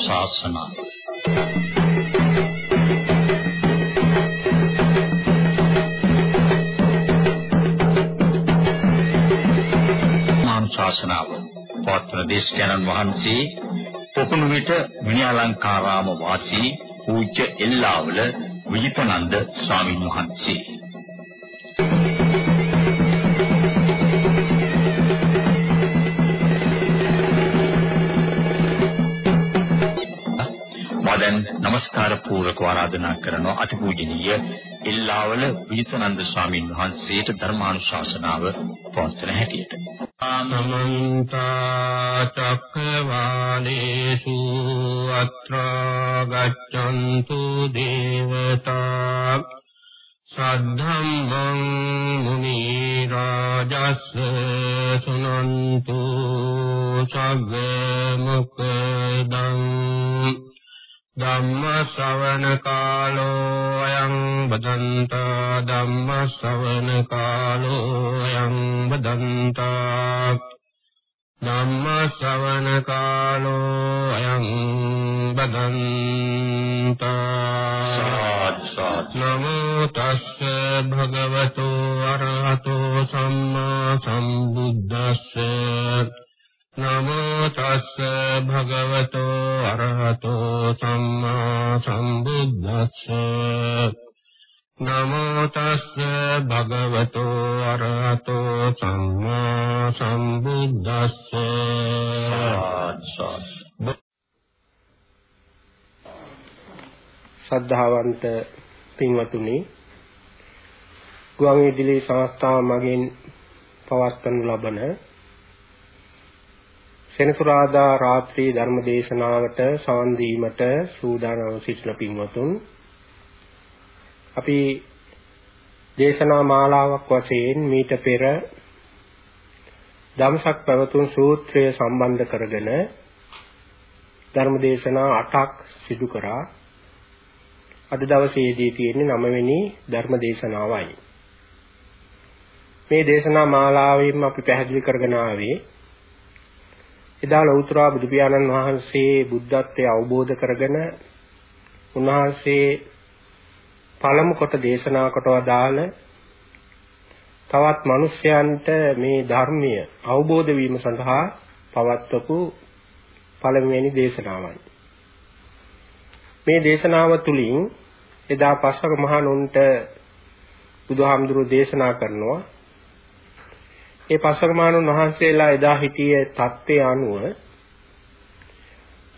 ධර්මානුශාසනාව ධර්මානුශාසනාව පවත්වන දේශකයන්න් වහන්සේ පොකුණු විට විනයාලංකාරාම වාසී පූජ්‍ය එල්ලාවල විජිතනන්ද ස්වාමීන් වහන්සේ. දැන් নমස්කාර පූර්වක ආරාධනා කරන අතිපූජනීය ඉල්ලාවල විජිතනන්ද ස්වාමීන් වහන්සේට ධර්මානුශාසනාව පවත්වන හැටියට. ආනමන්ත චක්කවාලේසු අත්‍රා ගච්ඡන්තු දේවතා සද්ධම්මං මුනි රාජස් සුනන්තු සග්ග මොක්ඛදං ධම්ම ශ්‍රවණ කාලෝ අයං බදන්තා ධම්ම ශ්‍රවණ කාලෝ අයං බදන්තා ධම්ම ශ්‍රවණ කාලෝ අයං බදන්තා නමෝ තස්ස භගවතු අරහතෝ සම්මා සම්බුද්දස්ස නමෝ තස්ස භගවතෝ අරහතෝ සම්මා සම්බුද්දස්ස. නමෝ තස්ස භගවතෝ අරහතෝ සම්මා සම්බුද්දස්ස. ශ්‍රද්ධාවන්ත පින්වතුනි ගුවන් විදුලි සංස්ථාව මගින් පවත්වනු ලබන සෙනසුරාදා රාත්‍රී ධර්ම දේශනාවට සවන් දීමට සූදානම් සිටින පින්වතුන් අපි දේශනා මාලාවක් වශයෙන් මීට පෙර ධම්සක් පැවතුම් සූත්‍රය සම්බන්ධ කරගෙන ධර්ම දේශනා 8ක් සිදු කරා. අද දවසේදී තියෙන්නේ 9 වෙනි ධර්ම දේශනාවයි මේ දේශනා මාලාවෙන් අපි පැහැදිලි කරගෙන ආවේ එදා ලෞතර බුදු පියාණන් වහන්සේ බුද්ධත්වයේ අවබෝධ කරගෙන උන්වහන්සේ පළමු කොට දේශනා කොට වදාළ තවත් මිනිසයන්ට මේ ධර්මය අවබෝධ වීම සඳහා පවත්වපු පළමුවෙනි දේශනාවයි. මේ දේශනාව තුළින් එදා පස්වක මහණුන්ට බුදුහාමුදුරුවෝ දේශනා කරනවා ඒ පස්වගමානුන් වහන්සේලා එදා හිටියේ தත්ත්වය අනුව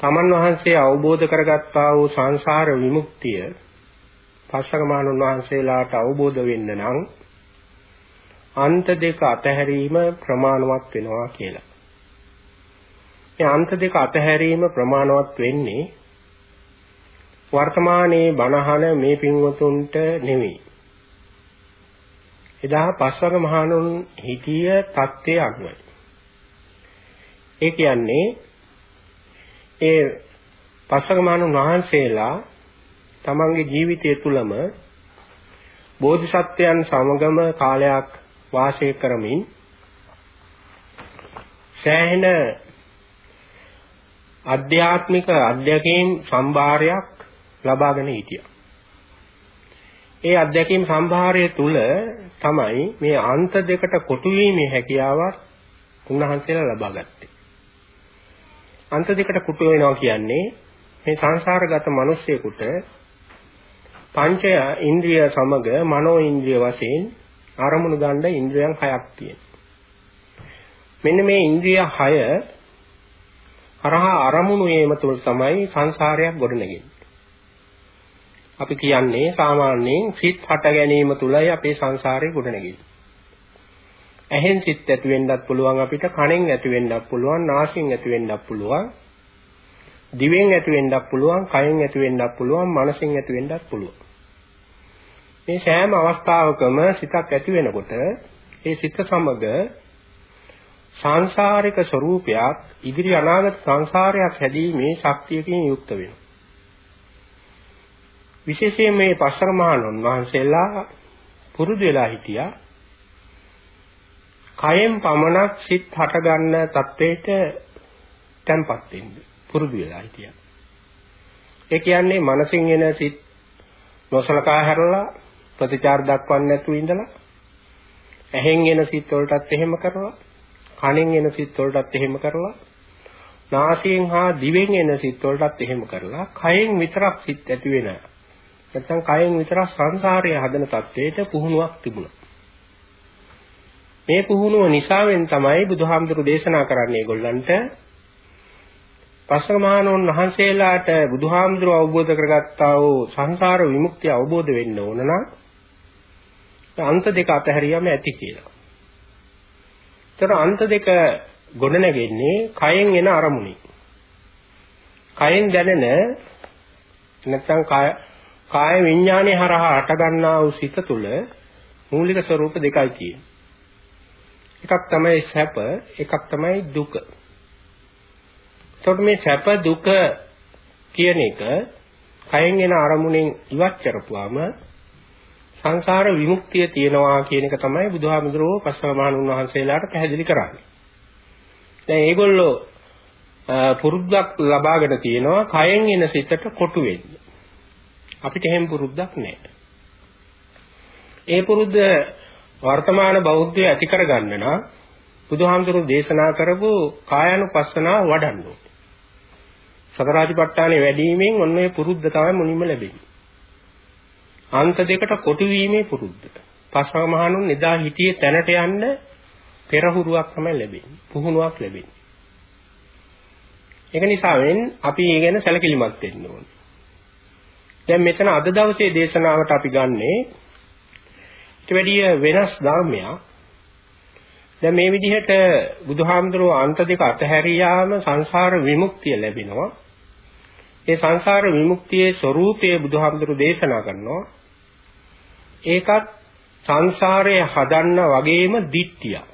තමන් වහන්සේ අවබෝධ කරගත්තා වූ සංසාර විමුක්තිය පස්වගමානුන් වහන්සේලාට අවබෝධ වෙන්න නම් අන්ත දෙක අතහැරීම ප්‍රමාණවත් වෙනවා කියලා. මේ අන්ත දෙක අතහැරීම ප්‍රමාණවත් වෙන්නේ වර්තමානයේ බණහන මේ පින්වතුන්ට නෙවෙයි. එදා පස්වග මහණුන් හිටිය தත්ත්වය අනුවයි. ඒ කියන්නේ ඒ පස්වග මහණුන් වහන්සේලා තමන්ගේ ජීවිතය තුළම බෝධිසත්වයන් සමගම කාලයක් වාසය කරමින් සෑහෙන අධ්‍යාත්මික අධ්‍යක්ීම් සම්භාරයක් ලබාගෙන හිටියා. ඒ අධ්‍යක්ීම් සම්භාරය තුල තමයි මේ අන්ත දෙකට කොටු වීමේ හැකියාවක් උන්වහන්සේලා ලබා ගත්තේ. අන්ත දෙකට කොටු වෙනවා කියන්නේ මේ සංසාරගත මිනිස්සෙකුට පංච ඉන්ද්‍රිය සමග මනෝ ඉන්ද්‍රිය වශයෙන් අරමුණු ගන්න ඉන්ද්‍රියන් හයක් තියෙනවා. මෙන්න මේ ඉන්ද්‍රිය හය හරහා අරමුණු වීම තුළ තමයි සංසාරයක් ගොඩනගෙන්නේ. අපි කියන්නේ සාමාන්‍යයෙන් සිත් හට ගැනීම තුලයි අපේ සංසාරේ ගොඩනගෙන්නේ. ඇහෙන් සිත් ඇති වෙන්නත් පුළුවන් අපිට කනෙන් ඇති වෙන්නත් පුළුවන් නාසයෙන් ඇති වෙන්නත් පුළුවන් දිවෙන් ඇති වෙන්නත් පුළුවන් කයෙන් ඇති වෙන්නත් පුළුවන් මනසෙන් ඇති වෙන්නත් පුළුවන් මේ සෑම අවස්ථාවකම සිතක් ඇති වෙනකොට ඒ සිත සමග සංසාරික ස්වરૂපයක් ඉදිරි අනාගත සංසාරයක් හැදීමේ ශක්තියකින් යුක්ත වෙනවා විශේෂයෙන් මේ පස්වර මහණුන් වහන්සේලා පුරුදු වෙලා හිටියා. කයෙන් පමණක් සිත් හට ගන්න තත්වයට තැම්පත් වෙන්න පුරුදු වෙලා හිටියා. ඒ කියන්නේ මනසින් එන සිත් නොසලකා හැරලා ප්‍රතිචාර දක්වන්නේ නැතුව ඉඳලා ඇහෙන් එන සිත් වලටත් එහෙම කරලා කනෙන් එන සිත් වලටත් එහෙම කරලා නාසයෙන් හා දිවෙන් එන සිත් වලටත් එහෙම කරලා කයෙන් විතරක් සිත් ඇති වෙන නැත්නම් කයෙන් විතරක් සංසාරය හදන තත්වයට පුහුණුවක් තිබුණා මේ පුහුණුව නිසාවෙන් තමයි බුදුහාමුදුරු දේශනා කරන්නේ ඒගොල්ලන්ට පස්වග මහණුන් වහන්සේලාට බුදුහාමුදුරුව අවබෝධ කරගත්තා වූ සංසාර විමුක්තිය අවබෝධ වෙන්න ඕන නම් අන්ත දෙක අතහැරියම ඇති කියලා. ඒතර අන්ත දෙක ගොඩනැගෙන්නේ කයෙන් එන අරමුණේ. කයෙන් දැනෙන නැත්නම් කාය කාය විඥානයේ හරහා අට ගන්නා වූ සිත තුළ මූලික ස්වરૂප දෙකයි තියෙන්නේ. එකක් තමයි සැප, එකක් තමයි දුක. එතකොට මේ සැප දුක කියන එක කයෙන් එන අරමුණෙන් ඉවත් කරපුවාම සංසාර විමුක්තිය තියනවා කියන එක තමයි බුදුහාමුදුරුවෝ පස්වමානුන් වහන්සේලාට පැහැදිලි කරන්නේ. දැන් ඒගොල්ලෝ පුරුද්දක් ලබාගෙන තියෙනවා කයෙන් එන සිතට කොටු වෙන්න. අපිට එහෙම පුරුද්දක් නැහැ. ඒ පුරුද්ද වර්තමාන බෞද්ධය ඇති කරගන්න නම් බුදුහාමුදුරුවෝ දේශනා කරපු කායानुපස්සනාව වඩන්න ඕනේ. සතරාතිපට්ඨානෙ වැඩිවීමෙන් ඔන්න ඔය පුරුද්ද තමයි මුලින්ම ලැබෙන්නේ. අන්ත දෙකට කොටු වීමේ පුරුද්ද. පස්වග මහණුන් එදා හිටියේ තැනට යන්න පෙරහුරුවක් තමයි ලැබෙන්නේ. පුහුණුවක් ලැබෙන්නේ. ඒක නිසාවෙන් අපි ඒ ගැන සැලකිලිමත් වෙන්න ඕනේ. දැන් මෙතන අද දවසේ දේශනාවට අපි ගන්නේ ඊට වැඩිය වෙනස් ධර්මයක්. දැන් මේ විදිහට බුදුහාමුදුරුවෝ අන්ත දෙක අතහැරියාම සංසාර විමුක්තිය ලැබෙනවා. ඒ සංසාර විමුක්තියේ ස්වરૂපයේ බුදුහාමුදුරුවෝ දේශනා කරනවා. ඒකත් සංසාරය හදන්න වගේම දිට්ඨියක්.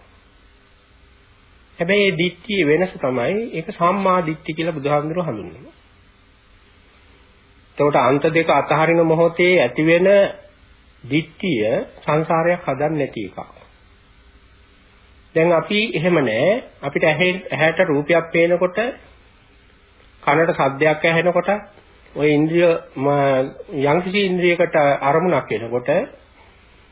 හැබැයි මේ දිට්ඨියේ වෙනස තමයි ඒක සම්මා දිට්ඨි කියලා බුදුහාමුදුරුවෝ හඳුන්වනවා. එතකොට අන්ත දෙක අතහරින මොහොතේ ඇතිවෙන ditthිය සංසාරයක් හදන්නේ නැති එකක්. දැන් අපි එහෙම නෑ අපිට ඇහැට රූපයක් පේනකොට කනට ශබ්දයක් ඇහෙනකොට ওই ඉන්ද්‍රිය යම්කිසි ඉන්ද්‍රියකට අරමුණක් එනකොට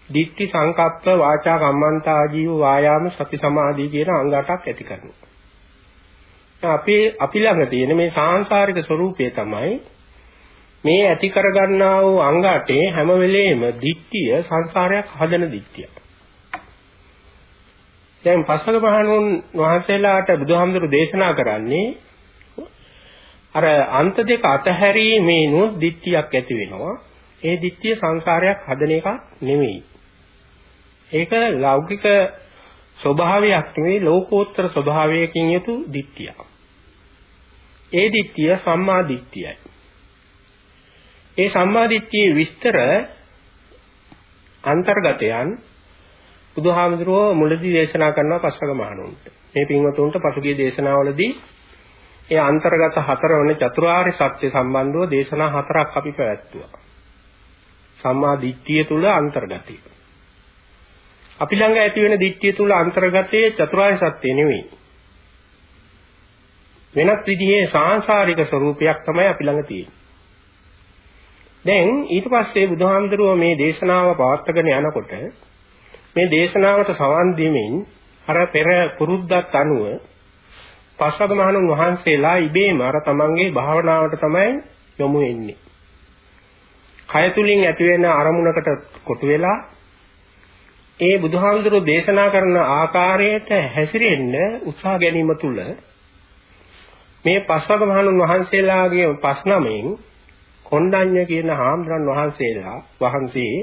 ditthi සංකප්ප වාචා කම්මන්තා ආජීව වායාම සති සමාධි කියන අංග අටක් ඇති කරනවා. අපි අපි ළඟ තියෙන මේ සාංශාරික ස්වરૂපය තමයි මේ ඇති කරගන්නා වූ අංග 8 හැම වෙලෙම දිට්ඨිය සංසාරයක් හදන දිට්ඨිය. දැන් පස්වග මහණුන් වහන්සේලාට බුදුහාමුදුරු දේශනා කරන්නේ අර අන්ත දෙක අතහැරීමේ නුත් දිට්ඨියක් ඇති වෙනවා. ඒ දිට්ඨිය සංසාරයක් හදන එක නෙමෙයි. ඒක ලෞකික ස්වභාවයක් නෙවෙයි ලෝකෝත්තර ස්වභාවයකින් යුතු දිට්ඨියක්. ඒ දිට්ඨිය සම්මා දිට්ඨියයි. ඒ සම්මාදිට්ඨියේ විස්තර අන්තර්ගතයන් බුදුහාමුදුරුවෝ මුලදී දේශනා කරනවා පස්වග මහණුන්ට. මේ පින්වතුන්ට පසුගිය දේශනාවලදී ඒ අන්තර්ගත හතර වන චතුරාර්ය සත්‍ය සම්බන්ධව දේශනා හතරක් අපි පැවැත්තුවා. සම්මා දිට්ඨිය තුල අන්තර්ගතය. අපි ළඟ ඇති වෙන දිට්ඨිය තුල අන්තර්ගතයේ චතුරාර්ය සත්‍ය නෙවෙයි. වෙනත් විදිහේ සාංශාරික ස්වરૂපයක් තමයි අපි ළඟ තියෙන්නේ. දැන් ඊට පස්සේ බුදුහාමුදුරුව මේ දේශනාව පවත්වාගෙන යනකොට මේ දේශනාවට සවන් දීමෙන් අර පෙර පුරුද්දත් අනුව පස්වග මහණුන් වහන්සේලා ඉබේම අර තමන්ගේ භාවනාවට තමයි යොමු වෙන්නේ. කය තුලින් ඇතිවෙන අරමුණකට කොටු වෙලා ඒ බුදුහාමුදුරුව දේශනා කරන ආකාරයට හැසිරෙන්න උත්සාහ ගැනීම තුළ මේ පස්වග මහණුන් වහන්සේලාගේ පස් නමෙන් කොණ්ඩඤ්ඤ කියන හාමුදුරන් වහන්සේලා වහන්සේ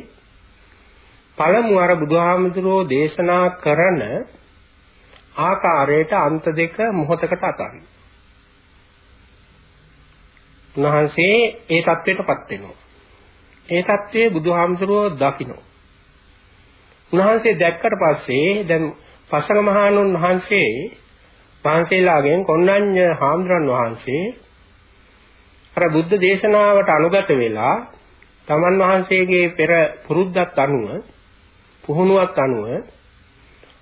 පළමු අර බුදුහාමුදුරෝ දේශනා කරන ආකාරයට අන්ත දෙක මොහොතකට අතාරින. උන්වහන්සේ ඒ தത്വයටපත් වෙනවා. ඒ தത്വයේ බුදුහාමුදුරෝ දකිනවා. උන්වහන්සේ දැක්කට පස්සේ දැන් පසල මහණුන් වහන්සේ වහන්සේලාගෙන් කොණ්ණඤ්ඤ හාමුදුරන් වහන්සේ අර බුද්ධ දේශනාවට අනුගත වෙලා තමන් වහන්සේගේ පෙර පුරුද්දක් අනුව පුහුණුවක් අනුව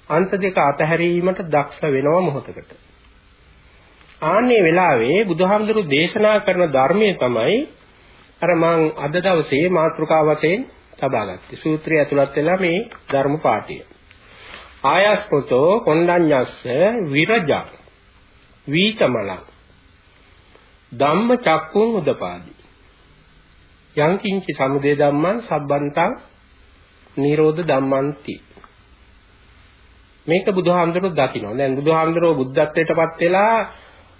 අන්ත දෙක අතහැරීමට දක්ෂ වෙනව මොහොතකට. ආන්නේ වෙලාවේ බුදුහාමුදුරු දේශනා කරන ධර්මයේ තමයි අර මං අද දවසේ මාතෘකාව වශයෙන් තබා ගත්තේ. සූත්‍රය ඇතුළත් වෙලා මේ ධර්ම පාඨය. ආයස්පතෝ කොණ්ඩඤ්ඤස්ස විරජ වීතමල ධම්ම චක්කුං උදපාදි යං කිංචි සමුදය ධම්මං සබ්බන්තං නිරෝධ ධම්මන්ති මේක බුදුහාමුදුරුවෝ දකින්න. දැන් බුදුහාමුදුරුවෝ බුද්ධත්වයටපත් වෙලා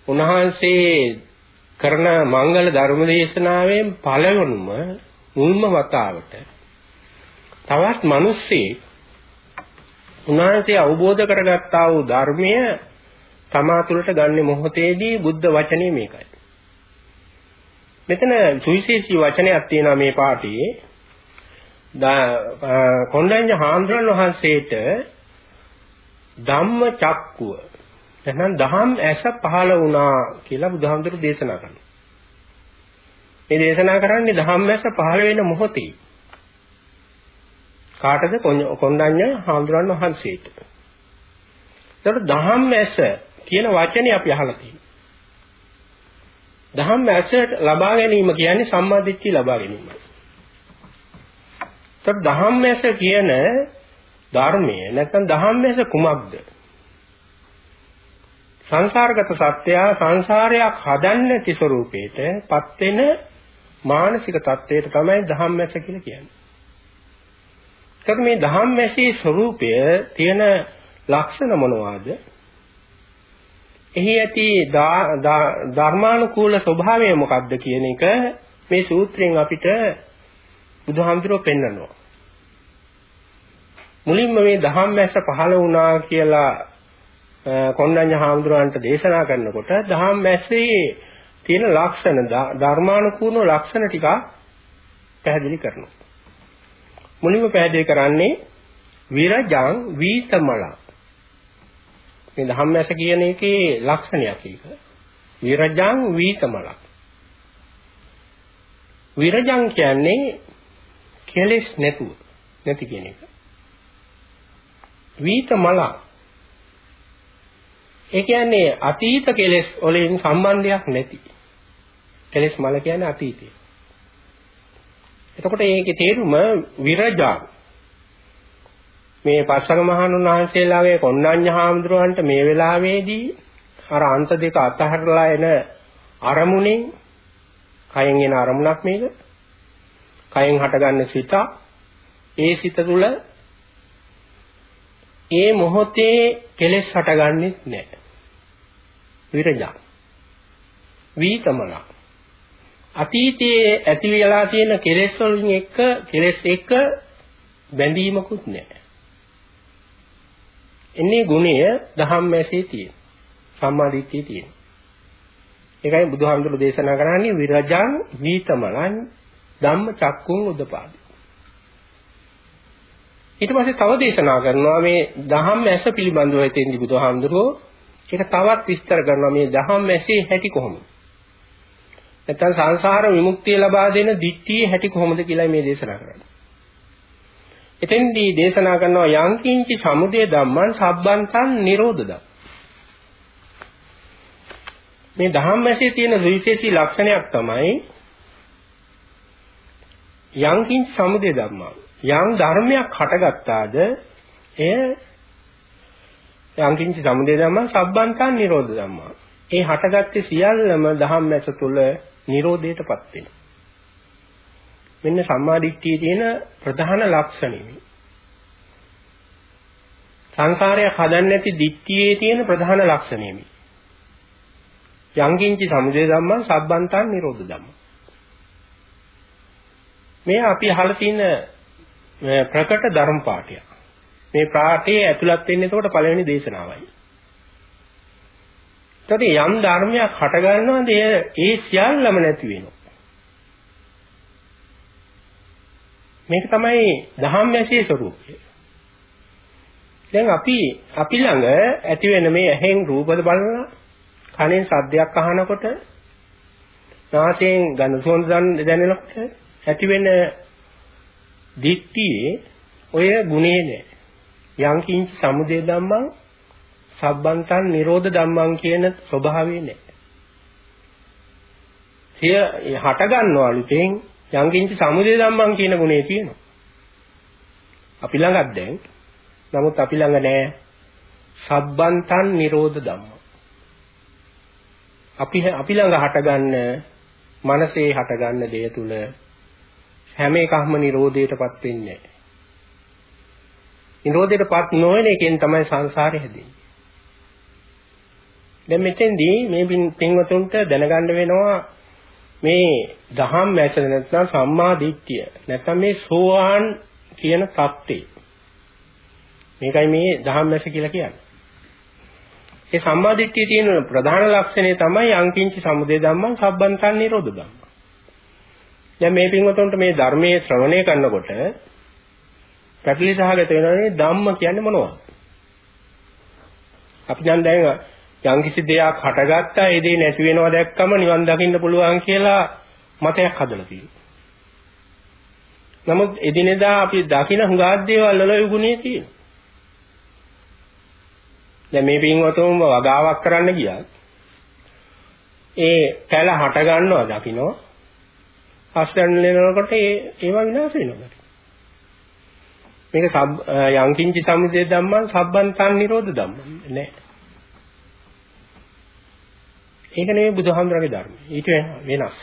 උන්වහන්සේ කරන මංගල ධර්ම දේශනාවෙන් පළවෙනුම මුල්ම වතාවට තවත් මිනිස්සෙක් උන්වහන්සේ අවබෝධ කරගත්තා වූ ධර්මය තමා තුළට ගන්න මොහොතේදී බුද්ධ වචනේ මේකයි. මෙතන සුවිශේෂී වචනයක් තියෙනවා මේ පාඨයේ. කොණ්ඩඤ්ඤ හාමුදුරන් වහන්සේට ධම්ම චක්කුව එහෙනම් දහම් ඇස පහළ වුණා කියලා බුදුහාමුදුරු දේශනා කරනවා. මේ දේශනා කරන්නේ දහම් ඇස පහළ වෙන මොහොතේ. කාටද කොණ්ඩඤ්ඤ හාමුදුරන් වහන්සේට. ඒකට දහම් ඇස කියන වචනේ අපි අහලා තියෙනවා. ධම්ම ඇසට ලබා ගැනීම කියන්නේ සම්මාදිට්ඨිය ලබා ගැනීමයි. ඒත් ධම්ම ඇස කියන ධර්මය නැත්නම් ධම්ම ඇස කුමක්ද? සංසාරගත සත්‍යය සංසාරයක් හදන්නේ ති ස්වરૂපේට පත් වෙන මානසික தത്വයට තමයි ධම්මැස කියලා කියන්නේ. ඒකට මේ ධම්මැසී ස්වરૂපය තියෙන ලක්ෂණ මොනවාද? එහි ඇති ධර්මානුකූල ස්වභාවය මොකක්ද කියන එක මේ සූත්‍රයෙන් අපිට බුදුහාමුදුරුවෝ පෙන්වනවා. මුලින්ම මේ ධම්මැස පහළ වුණා කියලා කොණ්ඩඤ්ඤ හාමුදුරන්ට දේශනා කරනකොට ධම්මැසේ තියෙන ලක්ෂණ ධර්මානුකූල ලක්ෂණ ටික පැහැදිලි කරනවා. මුලින්ම පැහැදිලි කරන්නේ විරජං වීතමල. මේ ධම්මැස කියන එකේ ලක්ෂණයක් ඒක. විරජං වීතමල. විරජං කියන්නේ කෙලෙස් නැතුව නැති කියන එක. වීතමල ඒ කියන්නේ අතීත කෙලෙස් වලින් සම්බන්ධයක් නැති. කෙලෙස් මල කියන්නේ අතීතය. එතකොට මේකේ තේරුම විරජා මේ පස්වග මහණුන් වහන්සේලාගේ කොණ්ණඤ්ඤ හාමුදුරුවන්ට මේ වෙලාවේදී අර අන්ත දෙක අතහැරලා එන අරමුණෙන් කයෙන් එන අරමුණක් මේක. කයෙන් හටගන්න සිත. ඒ සිත තුළ ඒ මොහොතේ කෙලෙස් හටගන්නේ නැහැ විරජා. වීතමන අතීතයේ ඇති වෙලා තියෙන කෙලෙස් වලින් එක කෙලෙස් එක බැඳීමකුත් නැහැ. එන්නේ ගුණය ධම්මැසේ තියෙන. සම්මාදිට්ඨිය තියෙන. ඒකයි බුදුහාමුදුරු දේශනා කරන්නේ විරජං වීතමලං ධම්ම චක්කුං උදපාදි. ඊට පස්සේ තව දේශනා කරනවා මේ ධම්මැස පිළිබඳව හිතෙන්දි බුදුහාමුදුරුවෝ ඒක තවත් විස්තර කරනවා මේ දහම් ඇසේ හැටි කොහොමද? නැත්නම් සංසාර විමුක්තිය ලබා දෙන දිට්ඨියේ හැටි කොහොමද කියලා මේ දේශනා කරන්නේ. එතෙන්දී දේශනා කරනවා යංකින්චි සමුදය ධම්මං සබ්බන්තං නිරෝධද. මේ දහම් ඇසේ තියෙන විශේෂී ලක්ෂණයක් තමයි යංකින්චි සමුදය ධම්මං යම් ධර්මයක් හටගත්තාද එය යංකින්ච සමුදය ධම්මං සබ්බන්තං නිරෝධ ධම්මං. ඒ හටගත්තේ සියල්ලම ධම්මැස තුල නිරෝධයටපත් වෙනවා. මෙන්න සම්මාදිට්ඨියේ තියෙන ප්‍රධාන ලක්ෂණය. සංසාරය හදන්නේ නැති දිට්ඨියේ තියෙන ප්‍රධාන ලක්ෂණය මේ. යංකින්ච සමුදය ධම්මං සබ්බන්තං නිරෝධ ධම්මං. මේ අපි අහලා තියෙන ප්‍රකට ධර්ම පාඨයක්. මේ පාඨයේ ඇතුළත් වෙන්නේ එතකොට පළවෙනි දේශනාවයි. එතකොට යම් ධර්මයක් හට ගන්නවද ඒ සියල්ලම නැති වෙනවා. මේක තමයි ධම්මැසියේ ස්වરૂපය. දැන් අපි අපි ළඟ ඇති වෙන මේ ඇහෙන් රූපද බලනවා කනෙන් ශබ්දයක් අහනකොට නාසයෙන් ගඳ සුවඳ දැනෙනකොට ඇති වෙන දික්තියේ ඔය ගුණේ නෑ යං කිංච සමුදය ධම්මං සබ්බන්තං නිරෝධ ධම්මං කියන ස්වභාවය නැහැ. සිය හට ගන්නවලුතෙන් යංකින්ච සමුදය ධම්මං කියන ගුණේ තියෙනවා. අපි ළඟත් දැන්. නමුත් අපි ළඟ නෑ සබ්බන්තං නිරෝධ ධම්ම. අපි අපි ළඟ හටගන්න මනසේ හටගන්න දේ තුල හැම එකක්ම නිරෝධයටපත් වෙන්නේ නැහැ. නිරෝධයටපත් නොවන එකෙන් තමයි සංසාරේ හැදෙන්නේ. දැන් මෙතෙන්දී මේ පින්වතුන්ට දැනගන්න වෙනවා මේ දහම් මැස නැත්නම් සම්මා දිට්ඨිය නැත්නම් මේ සෝවාන් කියන தත්ත්වය. මේකයි මේ දහම් මැස කියලා කියන්නේ. ඒ සම්මා දිට්ඨියේ තියෙන ප්‍රධාන ලක්ෂණය තමයි අංකින්ච සමුදය ධම්මං සබ්බන්තං නිරෝධ ධම්ම. දැන් මේ පින්වතුන්ට මේ ධර්මයේ ශ්‍රවණය කරනකොට පැටලි සහගත වෙනවනේ ධම්ම කියන්නේ මොනවද? අපි දැන් දැන් යම්කිසි දෙයක් හටගත්තා ඒ දේ නැති වෙනවා දැක්කම නිවන් දකින්න පුළුවන් කියලා මතයක් හදලා තියෙනවා. නමුත් එදිනෙදා අපි දකින හුඟක් දේවල් වල යුගුණේ තියෙනවා. දැන් මේ පින්වතුන්ම වගාවක් කරන්න ගියත් ඒ පැල හට ගන්නවා දකින්න හස්තන් ලෙනකොට ඒ ඒවා විනාශ වෙනවා. මේක සබ් යංකින්චි සමුදය ධම්මං සබ්බන්තං නිරෝධ ධම්මං නෑ. ඒක නෙවෙයි බුදුහාමුදුරගේ ධර්මය. ඊට වෙනස්.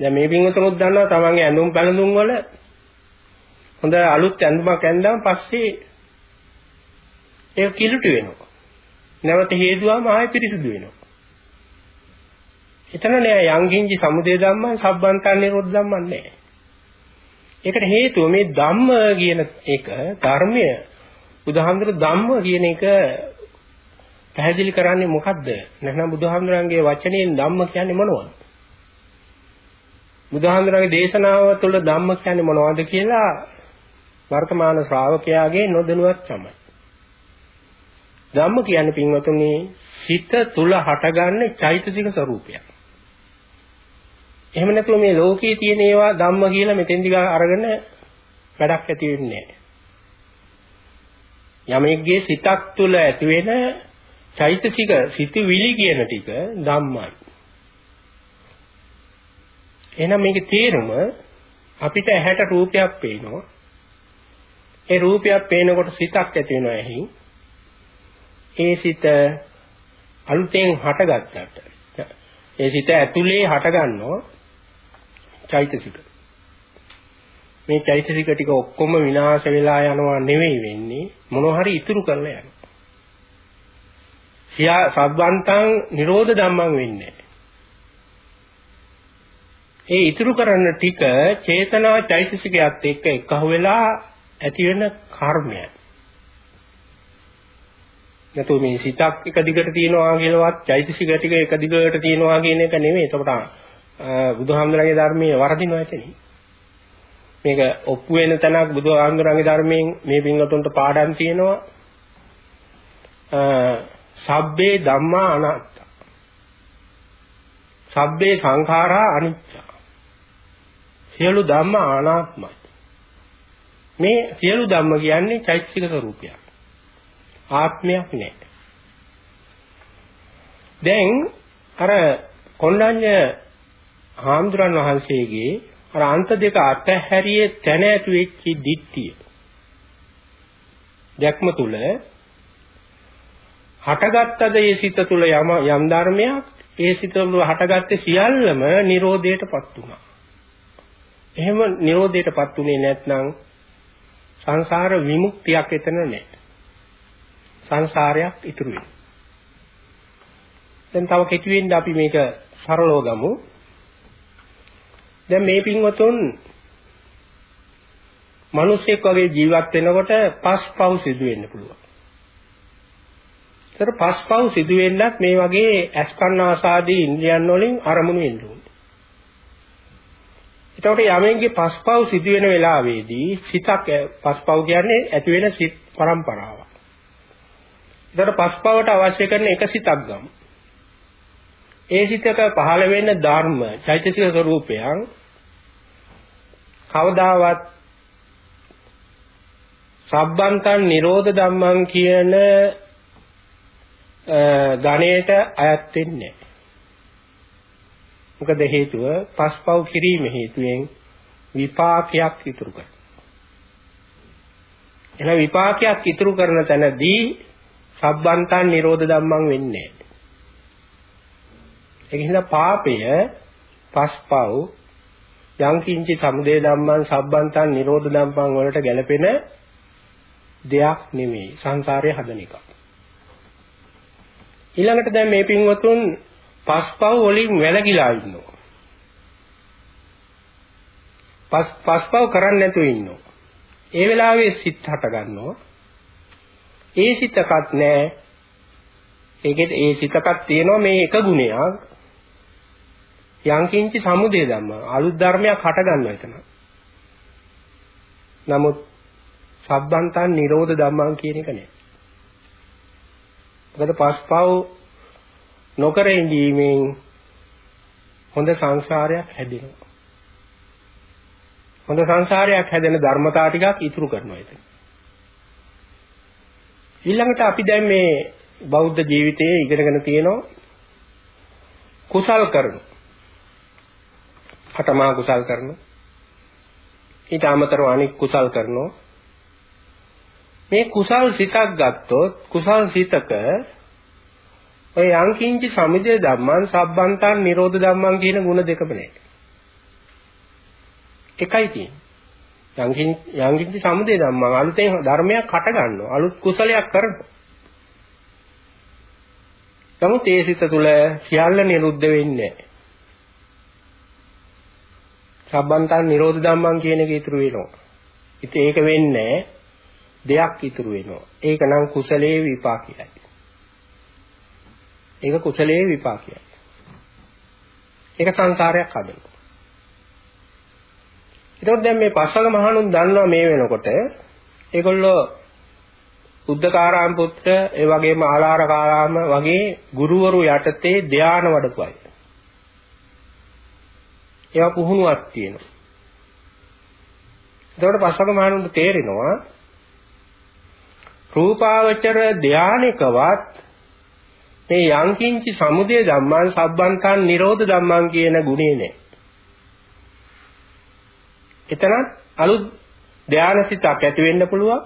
දැන් මේ පින්වතුනුත් දන්නවා තමන්ගේ ඇඳුම් පැළඳුම් වල හොඳ අලුත් ඇඳුමක් ඇඳන් පස්සේ ඒක කිලුට වෙනවා. නැවත හේතුවම ආයෙ පිරිසිදු වෙනවා. එතන නෑ යංගින්ජි සමුදය ධම්මං සබ්බන්තං නිරෝධ ධම්මං නෑ. ඒකට හේතුව මේ ධම්ම කියන එක ධර්මය බුදුහාමුදුරු ධම්ම කියන එක පැහැදිලි කරන්නේ මොකද්ද? නැත්නම් බුදුහාමුදුරන්ගේ වචනයෙන් ධම්ම කියන්නේ මොනවද? බුදුහාමුදුරන්ගේ දේශනාව තුළ ධම්ම කියන්නේ මොනවද කියලා වර්තමාන ශ්‍රාවකයාගේ නොදැනුවත් තමයි. ධම්ම කියන්නේ පින්වතුනි සිත තුල හටගන්නේ චෛතසික ස්වરૂපයක්. එහෙම නැතුව මේ ලෝකයේ තියෙන ඒවා ධම්ම කියලා මෙතෙන්දි අරගෙන වැඩක් ඇති වෙන්නේ නැහැ. යමෙක්ගේ සිතක් තුළ ඇති වෙන චෛතසික සිතුවිලි කියන ටික ධම්මයි. එහෙනම් මේකේ තේරුම අපිට ඇහැට රූපයක් පේනවා. ඒ රූපයක් පේනකොට සිතක් ඇති වෙනවා ඇහි. ඒ සිත අලුතෙන් හටගත්තට ඒ සිත ඇතුලේ හටගන්නවා චෛතසික. මේ චෛතසික ටික ඔක්කොම විනාශ වෙලා යනවා නෙවෙයි වෙන්නේ මොන හරි ඉතුරු කරලා යනවා. සියා සබ්බන්තං නිරෝධ ධම්මං වෙන්නේ. ඒ ඉතුරු කරන ටික චේතනා චෛතසිකයත් එක්ක එකහුව වෙලා ඇති වෙන කර්මයක්. නැතු මේ සිතක් එක දිගට තියෙනවා කියලාවත් චෛතසික ටික එක දිගට තියෙනවා කියන එක නෙමෙයි. එතකොට බුදුහාමුදුරන්ගේ ධර්මයේ වරදිනවා එතනින්. මේක ඔප්පු වෙන තැනක් බුදුහාමුදුරන්ගේ ධර්මයෙන් මේ පින්වතුන්ට පාඩම් තියෙනවා. සබ්බේ ධම්මා අනාත්ත. සබ්බේ සංඛාරා අනිච්ච. සියලු ධම්ම අනාත්මයි. මේ සියලු ධම්ම කියන්නේ චෛතසික ස්වરૂපයක්. ආත්මයක් නැහැ. දැන් අර කොණ්ඩඤ්ඤ හාමුදුරන් වහන්සේගේ අර අන්ත දෙක අතහැරියේ තැන ඇතු වෙච්ච දිට්ඨිය. දැක්ම තුල හටගත්තද ඒ සිත තුල යම් යම් ධර්මයක් ඒ සිත තුල හටගත්තේ සියල්ලම Nirodheටපත් වුණා. එහෙම Nirodheටපත් උනේ නැත්නම් සංසාර විමුක්තියක් එතන නැහැ. සංසාරයක් ඉතුරු වෙනවා. දැන් තව කෙටි වෙන්න අපි මේක සරලව ගමු. දැන් මේ පින්වතුන් මිනිසෙක් වගේ ජීවත් වෙනකොට පස්පව් සිදු වෙන්න පුළුවන්. ඒතර පස්පව් සිදු වෙන්නත් මේ වගේ අස්කන්න ආසාදී ඉන්ද්‍රියන් වලින් අරමුණු වෙන්න ඕනේ. එතකොට යමෙන්ගේ පස්පව් සිදු වෙන වෙලාවේදී සිතක් පස්පව් කියන්නේ ඇති වෙන සිත් පරම්පරාවක්. එතකොට පස්පවට අවශ්‍ය කරන එක සිතක් ගමු. ඒ සිතක පහළ වෙන ධර්ම චෛතසික ස්වરૂපයන් කවදාවත් සබ්බන්තං නිරෝධ ධම්මං කියන ගණයට අයත් වෙන්නේ මොකද හේතුව පස්පව් කිරීම හේතුවෙන් විපාකයක් ඉතුරු කරනවා. එන විපාකයක් ඉතුරු කරන තැනදී සබ්බන්තන් නිරෝධ ධම්මං වෙන්නේ නැහැ. ඒක හින්දා පාපය පස්පව් යංකින්චි සමුදය ධම්මං සබ්බන්තං නිරෝධ ධම්මං වලට ගැලපෙන දෙයක් නෙමෙයි සංසාරයේ හදන එක. ඊළඟට දැන් මේ පින්වතුන් පස්පව් වලින් වැළකීලා ඉන්නවා. පස් පස්පව් කරන්නේ නැතුව ඉන්නවා. ඒ වෙලාවේ සිත් හට ගන්නවා. ඒ සිතකත් නෑ. ඒකෙත් ඒ සිතකත් තියෙනවා මේ එක ගුණයක්. යංකින්චි සමුදේ ධම්ම අලුත් ධර්මයක් හට ගන්නවා එතන. නමුත් සබ්බන්තන් නිරෝධ ධම්මං කියන එක නෑ. මොකද පස්පව් නොකර ඉඳීමෙන් හොඳ සංසාරයක් හැදෙනවා. හොඳ සංසාරයක් හැදෙන ධර්මතා ටිකක් ඉතුරු කරනවා එතන. ඊළඟට අපි දැන් මේ බෞද්ධ ජීවිතයේ ඉගෙනගෙන තියෙනවා කුසල් කරනවා. අටමා කුසල් කරනවා. ඊට අමතරව අනික් කුසල් කරනවා. මේ කුසල් සිතක් ගත්තොත් කුසල් සිතක ඔය යංකින්චි සමිදේ ධම්මං සබ්බන්තං නිරෝධ ධම්මං කියන ಗುಣ දෙකම නැහැ. එකයි තියෙන්නේ. යංකින් යංකින්චි සමුදේ ධම්මං අලුතෙන් ධර්මයක් හට ගන්නවා. අලුත් කුසලයක් කරනවා. නමුත් ඒ සිත තුළ සියල්ල නිරුද්ධ වෙන්නේ නැහැ. සබ්බන්තං නිරෝධ ධම්මං කියන එක ඉතුරු වෙනවා. ඉතින් ඒක වෙන්නේ දෙයක් ඉතුරු වෙනවා. ඒක නම් කුසලයේ විපාකයයි. ඒක කුසලයේ විපාකයයි. ඒක සංසාරයක් හදනවා. ඒතකොට දැන් මේ පස්වග මහණුන් දන්නවා මේ වෙනකොට ඒගොල්ලෝ උද්දකාරාම පුත්‍ර ඒ වගේම ආලාරකාරාම වගේ ගුරුවරු යටතේ ධාන වඩපු අය. ඒවා පුහුණුවක් තියෙනවා. එතකොට පස්වග මහණුන්ට තේරෙනවා රූපාවචර ධානයකවත් මේ යංකින්චි සමුදය ධම්මං සබ්බන්තං නිරෝධ ධම්මං කියන ගුණේ නෑ. එතනත් අලුත් ධානසිතක් ඇති වෙන්න පුළුවන්.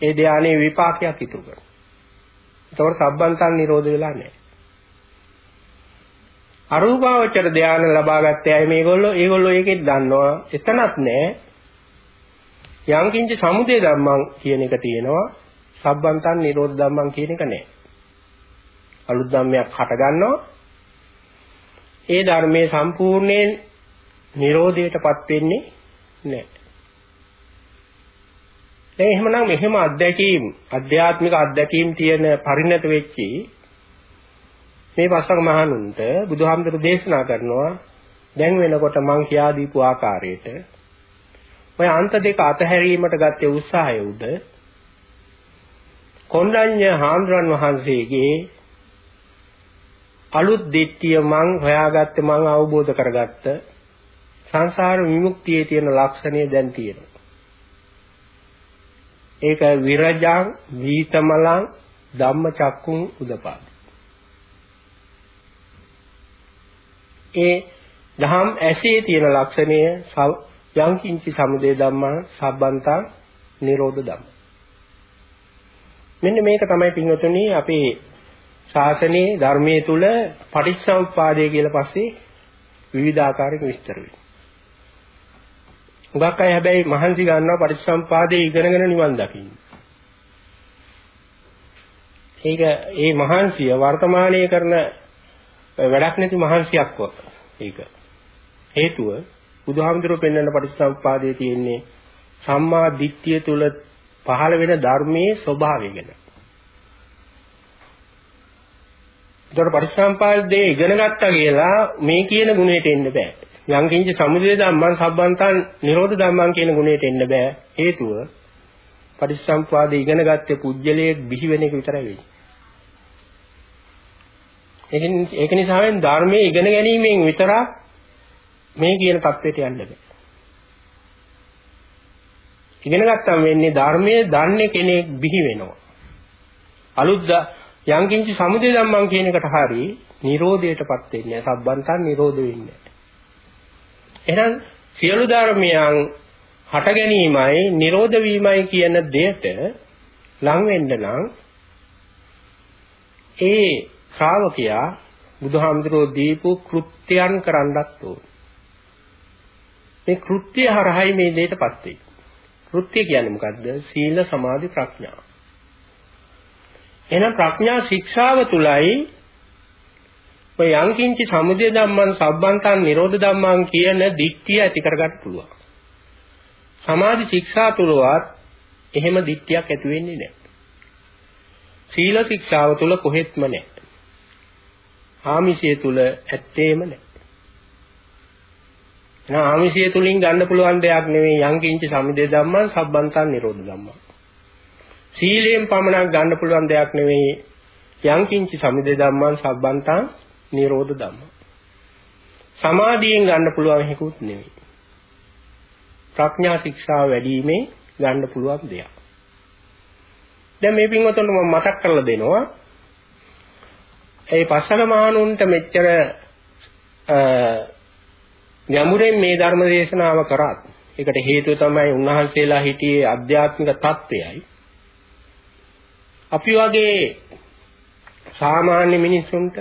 ඒ ධානයේ විපාකයක් ඉතුරු කරනවා. ඒතකොට සබ්බන්තං නිරෝධ වෙලා නැහැ. අරූපාවචර ධානය ලබා ගත්තේ අය මේගොල්ලෝ ඒගොල්ලෝ ඒකෙත් දන්නවා එතනත් නැහැ. යංකින්ච සමුදය ධම්මං කියන එක තියෙනවා. සබ්බන්තං නිරෝධ ධම්මං කියන එක නැහැ. අලුත් ධම්මයක් හට ගන්නවා. ඒ ධර්මයේ සම්පූර්ණයෙන් නිරෝධයටපත් වෙන්නේ නැහැ. දැන් එහෙමනම් මෙහෙම අත්දැකීම් අධ්‍යාත්මික අත්දැකීම් තියෙන පරිණත වෙච්චි මේ පස්වක මහණුන්ට බුදුහාමුදුරු දේශනා කරනවා දැන් වෙනකොට මං කියා දීපු ආකාරයට ඔය අන්ත දෙක අතහැරීමට ගත්තේ උත්සාහය උද කොණ්ඩඤ්ඤ හාමුදුරන් වහන්සේගේ අලුත් දිට්ඨිය මං හොයාගත්තේ මං අවබෝධ කරගත්ත සංසාර විමුක්තියේ තියෙන ලක්ෂණය දැන් තියෙනවා. ඒක විරජං වීතමලං ධම්මචක්කුං උදපාද. ඒ දහම් ඇසේ තියෙන ලක්ෂණය යංකින්චි සමුදය ධම්මා සබ්බන්තං නිරෝධ ධම්ම. මෙන්න මේක තමයි පින්වතුනි අපේ ශාසනයේ ධර්මයේ තුල පටිච්චසමුප්පාදය කියලා පස්සේ විවිධාකාරයක විස්තර වෙනවා. හුඟක් අය හැබැයි මහන්සි ගන්නවා පටිච්චසම්පාදේ ඉගෙනගෙන නිවන් දකින්න. ඒක ඒ මහන්සිය වර්තමානයේ කරන වැඩක් නැති මහන්සියක් ඒක. හේතුව බුදුහාමුදුරුවෝ පෙන්වන පටිච්චසම්පාදයේ තියෙන්නේ සම්මා දිට්ඨිය තුල පහළ වෙන ධර්මයේ ස්වභාවය ගැන. ඒතර පටිච්චසම්පාදයේ ඉගෙන ගත්තා කියලා මේ කියන ගුණයට එන්න බෑ. යංකින්ච සමුදය ධම්මං සබ්බන්තං නිරෝධ ධම්මං කියන ගුණයට එන්න බෑ හේතුව පටිච්චසම්පාදේ ඉගෙන ගත්තේ පුජ්‍යලයේ බිහි වෙන එක විතරයි වෙන්නේ. ඒකෙන් ඒක නිසා වෙන ධර්මයේ ඉගෙන ගැනීමෙන් විතරක් මේ කියන தത്വෙට යන්න බෑ. ඉගෙන ගත්තම වෙන්නේ ධර්මයේ දන්නේ කෙනෙක් බිහි වෙනවා. අලුත් යංකින්ච සමුදය ධම්මං කියන එකට හරි නිරෝධයටපත් වෙන්නේ සම්බන්තන් නිරෝධ වෙන්නේ. එහෙනම් සියලු ධර්මයන් හට ගැනීමයි නිරෝධ වීමයි කියන දෙයට ලං වෙන්න නම් ඒ ශ්‍රාවකයා බුදුහාමුදුරෝ දීපු කෘත්‍යයන් කරන්නත් ඕනේ. මේ කෘත්‍ය හරහායි මේ දෙයටපත් වෙන්නේ. කෘත්‍ය කියන්නේ මොකද්ද? සීල සමාධි ප්‍රඥා. එහෙනම් ප්‍රඥා ශික්ෂාව තුලයි ඔය යංකින්චි සමුදය ධම්මං සබ්බන්තං නිරෝධ ධම්මං කියන දික්තිය ඇති කරගන්න පුළුවන්. සමාධි ශික්ෂා තුලවත් එහෙම දික්තියක් ඇති වෙන්නේ නැහැ. සීල ශික්ෂාව තුල කොහෙත්ම නැහැ. ආමිෂය තුල ඇත්තේම නැහැ. එහෙනම් ආමිෂය තුලින් ගන්න පුළුවන් දෙයක් නෙවෙයි යංකින්චි සමුදය ධම්මං සබ්බන්තං නිරෝධ ධම්මං. සීලයෙන් පමණක් ගන්න පුළුවන් දෙයක් නෙවෙයි යංකින්චි සමිද ධම්මං සබ්බන්තං නිරෝධ ධම්ම. සමාධියෙන් ගන්න පුළුවන් හේකුත් නෙවෙයි. ප්‍රඥා ශික්ෂාව වැඩිීමේ ගන්න පුළුවන් දෙයක්. දැන් මේ පින්වතුන්ට මම මතක් කරලා දෙනවා. ඒ පස්සක මහණුන්ට මෙච්චර ගැඹුරෙන් මේ ධර්ම දේශනාව කරත් ඒකට හේතුව තමයි උන්වහන්සේලා හිටියේ ආධ්‍යාත්මික தත්වයයි. අපි වගේ සාමාන්‍ය මිනිසුන්ට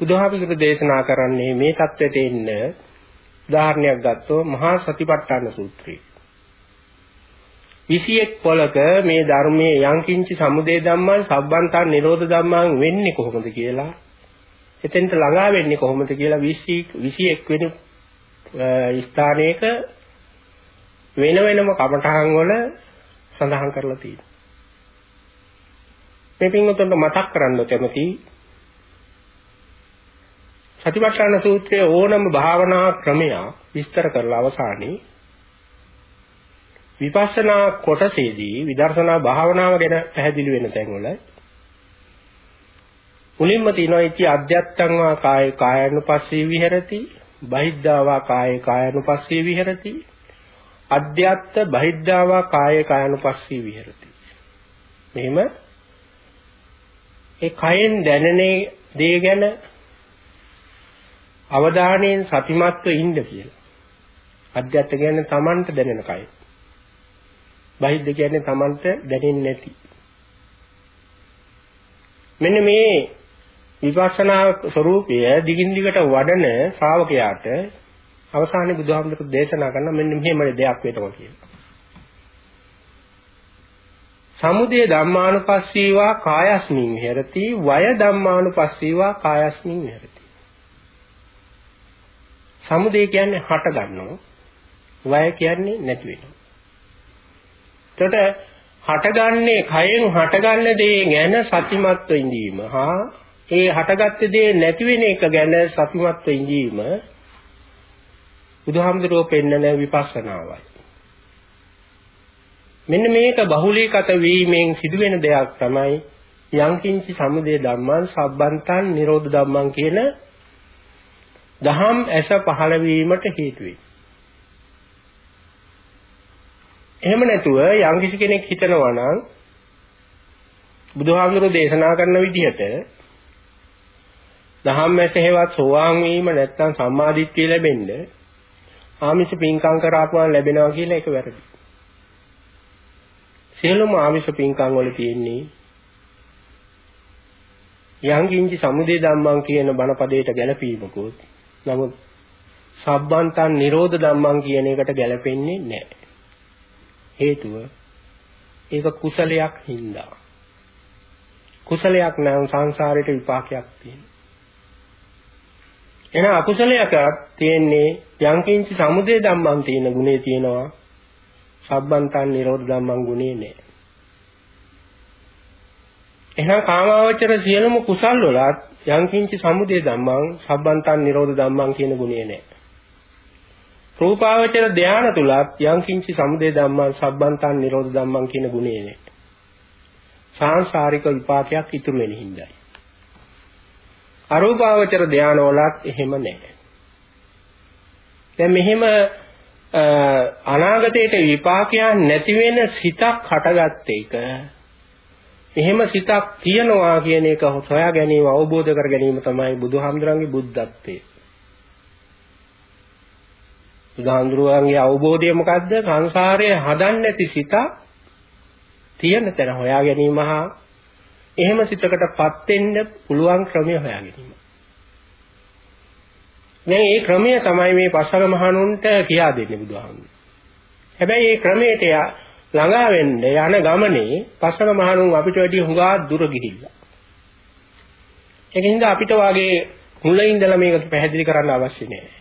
බුදුහාමුදුරු දේශනා කරන්නේ මේ தත්වෙට එන්න උදාහරණයක් ගත්තොත් මහා සතිපට්ඨාන සූත්‍රය. 21 පොලක මේ ධර්මයේ යංකින්චි සමුදය ධම්මං සබ්බන්තං නිරෝධ ධම්මං වෙන්නේ කොහොමද කියලා එතෙන්ට ළඟා වෙන්නේ කොහොමද කියලා 20 21 වෙනි ස්ථානයක වෙන වෙනම කමඨහන් වල සඳහන් කරලා තියෙනවා. මේ පින්වතුන්ට මතක් කරන්න කැමති සතිපට්ඨාන සූත්‍රයේ ඕනම භාවනා ක්‍රමය විස්තර කරලා අවසානයේ විපස්සනා කොටසේදී විදර්ශනා භාවනාව ගැන පැහැදිලි වෙන තැන්වල මුලින්ම තියෙනවා ඉති අධ්‍යත්තං වා කාය කායනුපස්සී විහෙරති බහිද්ධා කාය කායනුපස්සී විහෙරති අධ්‍යාත්ත බහිද්ධාවා කාය කායනුපස්සී විහෙරති. මෙහෙම ඒ කයෙන් දැනෙන දේ ගැන අවධානයෙන් සතිමත්ව ඉන්න කියලා. අධ්‍යාත්ත කියන්නේ Tamanට දැනෙන කය. බහිද්ධ කියන්නේ Tamanට දැනෙන්නේ නැති. මෙන්න මේ විපස්සනා ස්වરૂපය දිගින් දිගට වඩන ශ්‍රාවකයාට අවසානයේ බුදුහාමුදුරු දේශනා කරන මෙන්න මෙහෙම දෙයක් වෙනවා කියලා. සමුදය ධම්මානුපස්සීවා කායස්මින් විහෙරති වය ධම්මානුපස්සීවා කායස්මින් විහෙරති. සමුදය කියන්නේ හට ගන්නවා. වය කියන්නේ නැති වෙනවා. එතකොට හටගන්නේ කයෙන් හටගන්න දේ ගැන සතිමත්ව ඉඳීම හා ඒ හටගත්ත දේ නැති වෙන එක ගැන සතිමත්ව ඉඳීම බුදුහාමුදුරුවෝ පෙන්නන විපස්සනාවයි. මෙන්න මේක බහුලීගත වීමෙන් සිදුවෙන දෙයක් තමයි යංකින්චි සමුදය ධම්මං සබ්බන්තං නිරෝධ ධම්මං කියන දහම් ඇස පහළ වීමට හේතු වෙයි. එහෙම නැතුව යම්කිසි කෙනෙක් හිතනවා නම් බුදුහාමුදුරුවෝ දේශනා කරන විදිහට දහම් ඇස හේවත් සෝවාන් වීම නැත්නම් සම්මාදිට්ඨිය ලැබෙන්නේ ආමිෂ පින්කම් කරාපුවා ලැබෙනවා කියලා ඒක වැරදි. සියලුම ආමිෂ පින්කම් වල තියෙන්නේ යංගින්චි සමුදේ ධම්මං කියන බණපදයට ගැළපීමකුත් නමුත් සබ්බන්තං නිරෝධ ධම්මං කියන එකට ගැළපෙන්නේ නැහැ. හේතුව ඒක කුසලයක් හින්දා. කුසලයක් නම් සංසාරේට විපාකයක් තියෙනවා. එන අකුසලයක් තියෙන්නේ යංකින්ච සමුදය ධම්මං තියෙන ගුණේ තියෙනවා. සබ්බන්තං නිරෝධ ධම්මං ගුණේ නෑ. එහෙනම් කාමාවචර සියලුම කුසල් වලත් යංකින්ච සමුදය ධම්මං සබ්බන්තං නිරෝධ ධම්මං කියන ගුණේ නෑ. රූපාවචර ධානය තුලත් යංකින්ච සමුදය ධම්මං සබ්බන්තං නිරෝධ ධම්මං කියන ගුණේ නෑ. සාංශාරික විපාකයක් ඉතුරු වෙන හිඳයි. අරූපාවචර ධානවලත් එහෙම නැහැ. දැන් මෙහෙම අනාගතයට විපාකයක් නැති වෙන සිතක් හටගත්ත එක එහෙම සිතක් තියනවා කියන එක හොයා ගැනීම අවබෝධ කර ගැනීම තමයි බුදුහාමුදුරන්ගේ බුද්ධත්වය. බුදුහාමුදුරන්ගේ අවබෝධය මොකද්ද? සංසාරයේ හදන්නේ නැති සිතක් තියෙන තැන හොයා ගැනීම හා එහෙම සිතකටපත් වෙන්න පුළුවන් ක්‍රමය හොයා ගැනීම. දැන් මේ ක්‍රමය තමයි මේ පස්වග මහණුන්ට කියා දෙන්නේ බුදුහාමුදුරුවෝ. හැබැයි මේ ක්‍රමයට ළඟා වෙන්න යන ගමනේ පස්වග මහණුන් අපිට වැඩිය හුඟා දුර ගිහිල්ලා. ඒකින්ද අපිට වාගේ මුලින් ඉඳලා මේක පැහැදිලි කරන්න අවශ්‍ය නැහැ.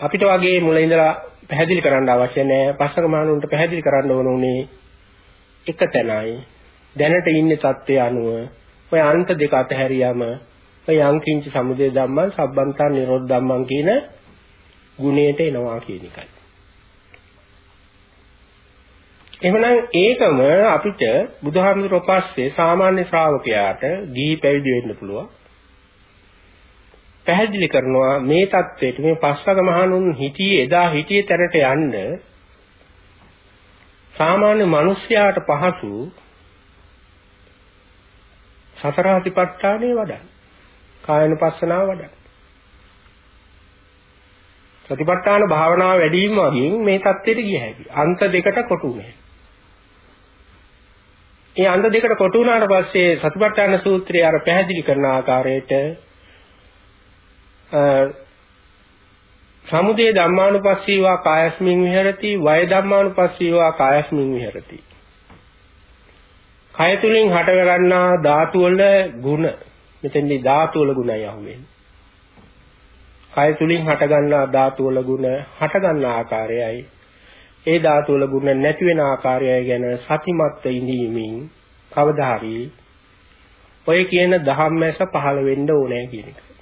අපිට වගේ මුලින් ඉඳලා පැහැදිලි කරන්න අවශ්‍ය නැහැ. පස්වග මහණුන්ට පැහැදිලි කරන්න ඕන උනේ එක තැනයි දැනට ඉන්නේ தත්ත්වය අනුව ඔය අන්ත දෙක අතහැරියම ඔය යංකින්ච සමුදය ධම්මං සබ්බන්තං නිරෝධ ධම්මං කියන ගුණයට එනවා කියන එකයි. එහෙනම් ඒකම අපිට බුදුහාමුදුරුවෝ පස්සේ සාමාන්‍ය ශ්‍රාවකයාට ගිහි පැවිදි වෙන්න පුළුවන්. පැහැදිලි කරනවා මේ தත්ත්වයට මේ පස්වග මහණුන් හිටියේ එදා හිටියේ තැනට යන්න සාමාන්‍ය මිනිස්යාට පහසු සතර අතිපට්ඨානේ වඩන්න. කායනුපස්සනාව වඩන්න. සතිපට්ඨාන භාවනාව වැඩි වීම වගේම මේ தත්ත්වයට ගිය හැකියි. අන්ත දෙකට කොටු නැහැ. ඒ අන්ත දෙකට කොටු වුණාට පස්සේ සතිපට්ඨාන සූත්‍රය අර පැහැදිලි කරන ආකාරයට සමුදය ධම්මානුපස්සීවා කායස්මින් විහෙරති වය ධම්මානුපස්සීවා කායස්මින් විහෙරති. කය තුලින් හටගන්නා ධාතු වල ගුණ මෙතෙන්දී ධාතු වල ගුණය අහුවෙන්නේ. කය තුලින් හටගන්නා ධාතු වල ගුණ හටගන්න ආකාරයයි. ඒ ධාතු වල ගුණ නැති වෙන ආකාරයයි ගැන සතිමත් ඉඳීමෙන් කවදා හරි ඔය කියන ධම්මැස පහළ වෙන්න ඕනේ කියන එක.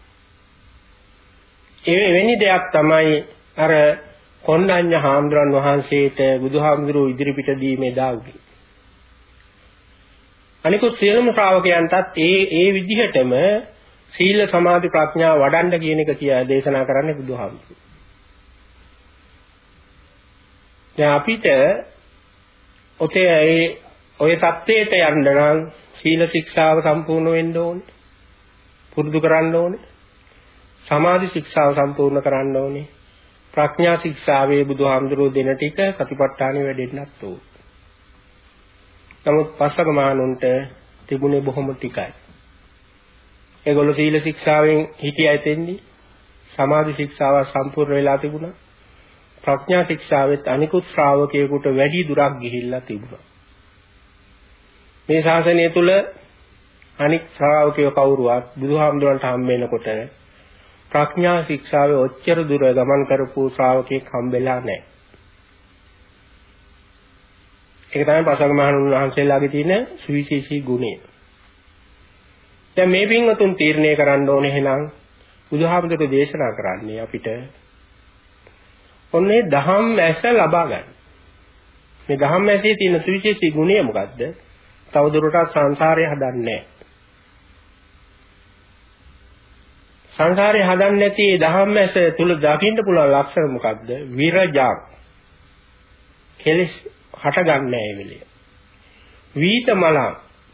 එවැනි දෙයක් තමයි අර කොණ්ණඤ්ඤ හාමුදුරන් වහන්සේට බුදුහාමුදුරුවෝ ඉදිරිපිට දීමේ දාවුගේ. අනිකුත් සියලුම ශ්‍රාවකයන්ටත් ඒ ඒ විදිහටම සීල සමාධි ප්‍රඥා වඩන්න කියන එක කියා දේශනා කරන්නේ බුදුහාමුදුරුවෝ. දැන් අපිට ඔතේ ඒ ඔය தත්ත්වයට යන්න නම් සීල ශික්ෂාව සම්පූර්ණ වෙන්න ඕනේ. පුරුදු කරන්න ඕනේ. සමාධි ශික්ෂාව සම්පූර්ණ කරන්න ඕනේ. ප්‍රඥා ශික්ෂාවේ බුදුහාමුදුරුවෝ දෙන ටික සතිපට්ඨානෙ වැඩෙන්නත් ඕන. නමුත් පස්වග මහණුන්ට තිබුණේ බොහොම ටිකයි. ඒගොල්ලෝ සීල ශික්ෂාවෙන් හිටියයි තෙන්නේ. සමාධි ශික්ෂාව සම්පූර්ණ වෙලා තිබුණා. ප්‍රඥා ශික්ෂාවෙත් අනිකුත් ශ්‍රාවකයෙකුට වැඩි දුරක් ගිහිල්ලා තිබුණා. මේ ශාසනය තුල අනික් ශ්‍රාවකයෝ කවුරුවත් බුදුහාමුදුරන්ට හම් වෙනකොට ප්‍රඥා ශික්ෂාවේ ඔච්චර දුර ගමන් කරපු ශ්‍රාවකෙක් හම්බෙලා නැහැ. ඒක තමයි පසක මහණුන් වහන්සේලාගේ තියෙන සුවිශේෂී ගුණය. දැන් මේ පින්වතුන් තීරණය කරන්න ඕනේ එහෙනම් බුදුහාමුදුරු දේශනා කරන්නේ අපිට ඔන්නේ දහම් ඇස ලබා ගන්න. මේ දහම් ඇසේ තියෙන සුවිශේෂී ගුණය මොකද්ද? තවදුරටත් සංසාරය හදන්නේ නැහැ. සංසාරේ හදන්නේ නැති ධම්මැස තුල දකින්න පුළුවන් ලක්ෂණ මොකද්ද? විරජා. කෙලස් හටගන්නේ නැහැ වෙලේ. වීත මල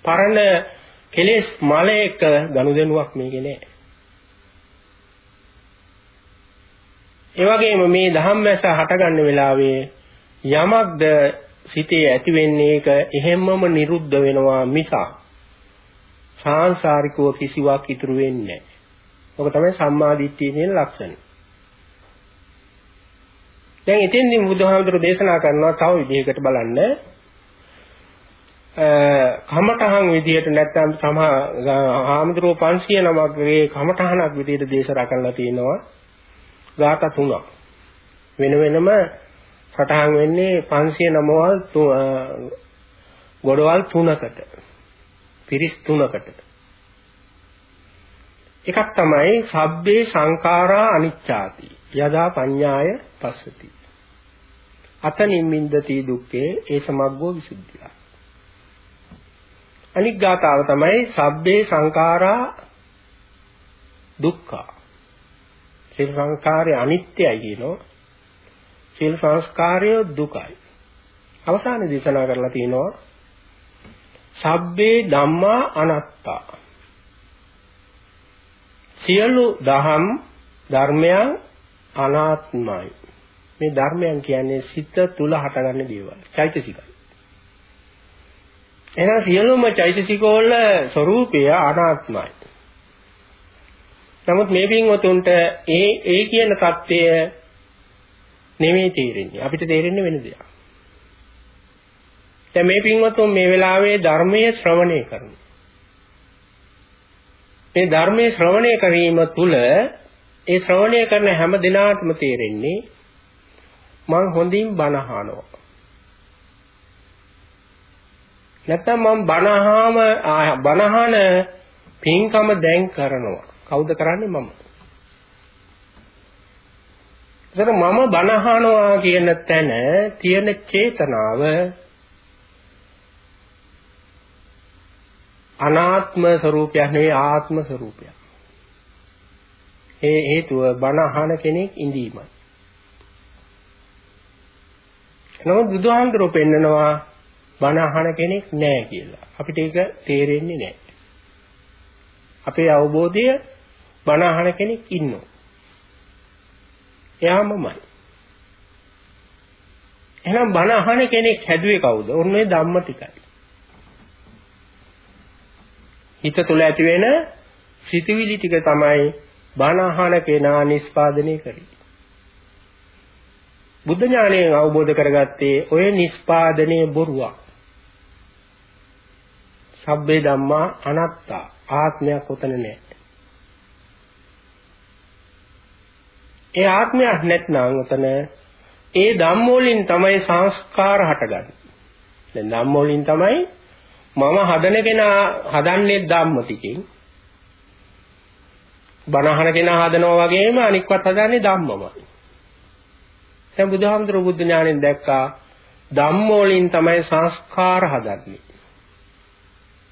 පරණ කෙලස් මලයක ගනුදෙනුවක් මේකේ නැහැ. ඒ වගේම මේ ධම්මැස හටගන්න වෙලාවේ යමක්ද සිතේ ඇති වෙන්නේ ඒක එහෙම්මම නිරුද්ධ වෙනවා මිසක් සාංශාරිකව කිසිවක් ඉතුරු වෙන්නේ නැහැ. ඔක තමයි සම්මා දිට්ඨිය කියන ලක්ෂණ. දැන් එතෙන්දී බුදුහාමුදුරු දේශනා කරනවා තව විදිහකට බලන්න. කමඨහන් විදිහට නැත්නම් සම හාමුදුරුව 500 නමක්ගේ කමඨහනක් විදිහට දේශනා කරලා තියෙනවා. ගාත තුනක්. වෙන වෙනම සටහන් වෙන්නේ 500 නමවල් ගොඩවල් තුනකට. පිරිස් තුනකට. එකක් තමයි සබ්බේ සංඛාරා අනිච්චාති. යදා පඤ්ඤාය පස්සති. අත නිම්මින්දති දුක්ඛේ ඒ සමග්ගෝ විසුද්ධිය. අනික් ගාතාව තමයි සබ්බේ සංඛාරා දුක්ඛ. සියලු සංස්කාරය අනිත්‍යයි කියනවා. සියලු සංස්කාරය දුකයි. අවසානයේ දේශනා කරලා තියෙනවා සබ්බේ ධම්මා අනාත්තා සියලු දහම් ධර්මයන් අනාත්මයි. මේ ධර්මයන් කියන්නේ සිත තුල හටගන්න දේවල් චෛතසිකයි. එහෙනම් සියලුම චෛතසිකවල ස්වરૂපය අනාත්මයි. නමුත් මේ පින්වතුන්ට ඒ ඒ කියන தත්ත්වය නෙමෙයි තේරෙන්නේ. අපිට තේරෙන්නේ වෙන දෙයක්. දැන් මේ පින්වතුන් මේ වෙලාවේ ධර්මයේ ශ්‍රවණය කරනවා. මේ ධර්මයේ ශ්‍රවණය කිරීම තුළ ඒ ශ්‍රවණය කරන හැම දිනාටම තේරෙන්නේ මං හොඳින් බණ අහනවා. නැත්තම් මම බණහාම බණහන පින්කම දැන් කරනවා. කවුද කරන්නේ මම? එතන මම බණහනවා කියන තැන තියෙන චේතනාව අනාත්ම ස්වરૂපයක් නෙවෙයි ආත්ම ස්වરૂපයක්. ඒ හේතුව බණ අහන කෙනෙක් ඉඳීමයි. නමුත් බුදුහාමුදුරුවෝ පෙන්නනවා බණ අහන කෙනෙක් නැහැ කියලා. අපිට ඒක තේරෙන්නේ නැහැ. අපේ අවබෝධය බණ අහන කෙනෙක් ඉන්නවා. එයාමමයි. එහෙනම් බණ අහන කෙනෙක් හැදුවේ කවුද? ඔන්නේ ධම්ම ටිකයි. හිත තුළ ඇති වෙන සිතුවිලි ටික තමයි බණ අහන කෙනා නිස්පාදනය කරන්නේ. බුද්ධ ඥානයෙන් අවබෝධ කරගත්තේ ඔය නිස්පාදනයේ බොරුවක්. සබ්බේ ධම්මා අනාත්තා ආත්මයක් උතන නැහැ. ඒ ආත්මයක් නැත්නම් උතන ඒ ධම්මෝලින් තමයි සංස්කාර හටගන්නේ. දැන් ධම්මෝලින් තමයි මම හදන කෙනා හදන්නේ ධම්ම ටිකෙන්. බණහන කෙනා හදනවා වගේම අනික්වත් හදන්නේ ධම්මමයි. දැන් බුදුහාමුදුරුවෝ බුද්ධ ඥාණයෙන් දැක්කා ධම්මෝලින් තමයි සංස්කාර හදන්නේ.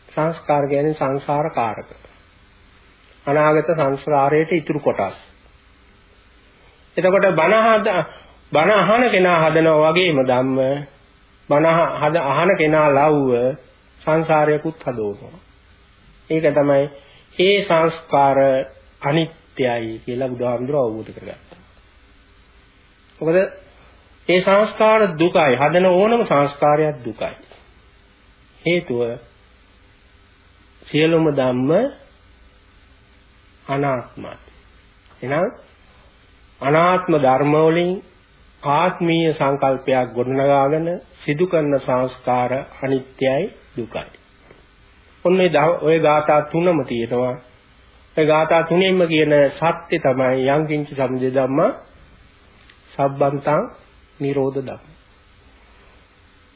සංස්කාර කියන්නේ සංසාර කාරක. අනාගත සංස්කාරයට ඉතුරු කොටස්. එතකොට බණ හද බණ අහන කෙනා හදනවා වගේම ධම්ම බණ අහන කෙනා ලව්ව සංසාරයකුත් හදවනවා. ඒක තමයි ඒ සංස්කාර අනිත්‍යයි කියලා බුදුහාමුදුරුවෝ අවබෝධ කරගත්තා. මොකද ඒ සංස්කාර දුකයි. හදන ඕනම සංස්කාරයක් දුකයි. හේතුව සියලුම ධම්ම අනාත්මයි. එහෙනම් අනාත්ම ධර්ම වලින් ආත්මීය සංකල්පයක් ගොඩනගාගෙන සිදු කරන සංස්කාර අනිත්‍යයි දුකයි. ඔන්න ඔය ගාථා තුනම තියෙනවා. ඔය ගාථා තුනෙන්ම කියන සත්‍ය තමයි යං කිංච සමුදය ධම්ම සබ්බන්තං නිරෝධ ධම්ම.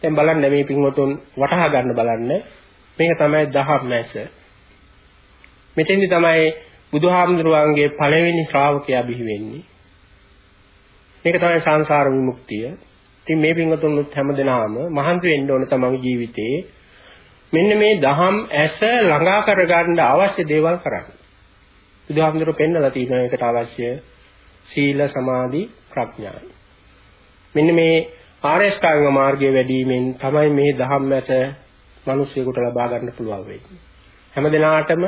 දැන් බලන්න මේ පින්වතුන් වටහා ගන්න බලන්න. මේක තමයි දහම් මැස. මෙතෙන්දි තමයි බුදුහාමුදුරුවන්ගේ පළවෙනි ශ්‍රාවකයා බිහි වෙන්නේ. මේක තමයි සංසාර විමුක්තිය. ඉතින් මේ පින්වතුන්ත් හැමදෙනාම මහන්සි වෙන්න ඕන තමන්ගේ ජීවිතේ මෙන්න මේ දහම් ඇස ළඟා කරගන්න අවශ්‍ය දේවල් කරන්න. බුදුහාමුදුරුවෝ පෙන්නලා තියෙනවා ඒකට අවශ්‍ය සීල සමාධි ප්‍රඥායි. මෙන්න මේ ආරේෂ්ඨාංග මාර්ගයේ වැඩිවීමෙන් තමයි මේ දහම් ඇස මිනිස්සුයෙකුට ලබා ගන්න පුළුවන් වෙන්නේ. හැම දිනාටම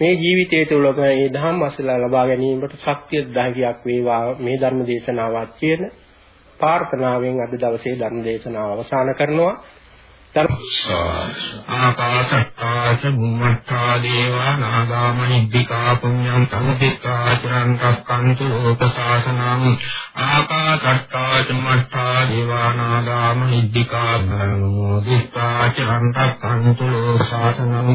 මේ ජීවිතය තුළ මේ දහම් අසල ලබා ගැනීමට ශක්තිය දහගයක් වේවා මේ ධර්ම දේශනාවත් කියන ප්‍රාර්ථනාවෙන් අද දවසේ ධර්ම දේශනාව අවසන් කරනවා ආකාශත්තා ආකාශ බුම්මත්තා දේවා නාගාමනිද්దికා පුඤ්ඤං සම්පිතා චරන්තක්කන්තු ලෝක සාසනං ආකාශට්ටා චුම්මත්තා දේවා නාගාමනිද්దికා භවෝදිත්තා චරන්තක්කන්තු ලෝක සාසනං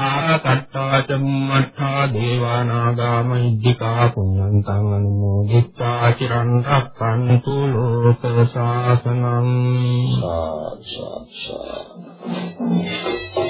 ආකාශට්ටා චුම්මත්තා දේවා නාගාමනිද්దికා පුඤ්ඤං තං අනුමෝදිත්තා චරන්තක්කන්තු ලෝක සාසනං සාසසා Thank you.